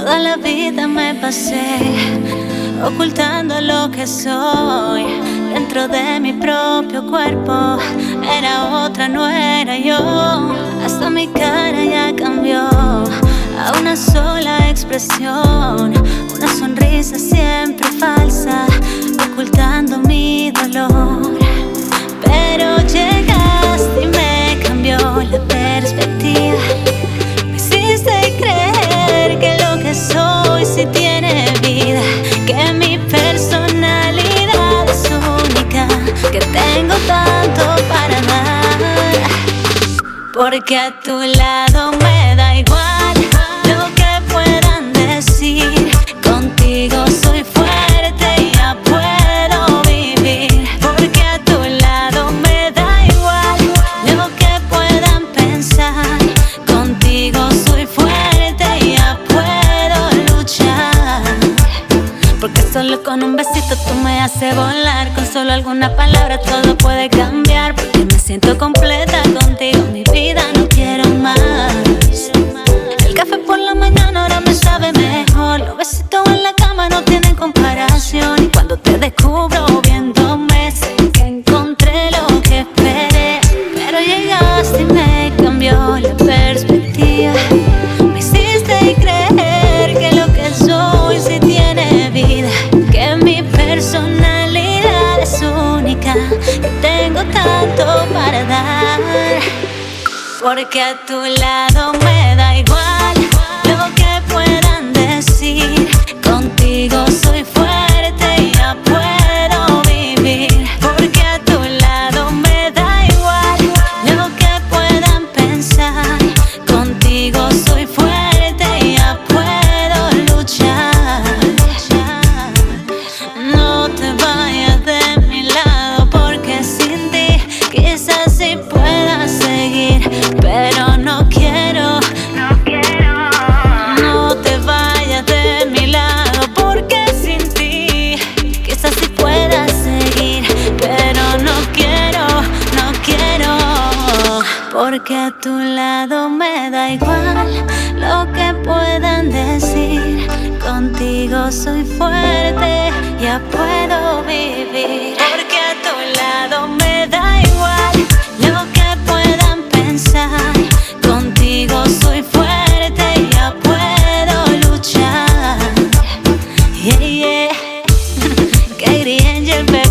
Toda la vida me pasé ocultando lo que soy. Dentro de mi propio cuerpo era otra, no era yo. Hasta mi cara ya cambió a una sola expresión Porque a tu lado me da igual lo que puedan decir. Contigo soy fuerte y ya puedo vivir. Porque a tu lado me da igual lo que puedan pensar. Contigo soy fuerte y ya puedo luchar. Porque solo con un besito tú me haces volar. Con solo alguna palabra todo puede porque a tu lado me da igual. Porque a tu lado me da igual lo que puedan decir. Contigo soy fuerte, ya puedo vivir. Porque a tu lado me da igual lo que puedan pensar. Contigo soy fuerte, ya puedo luchar. Yeah, yeah. Katie Angel, baby.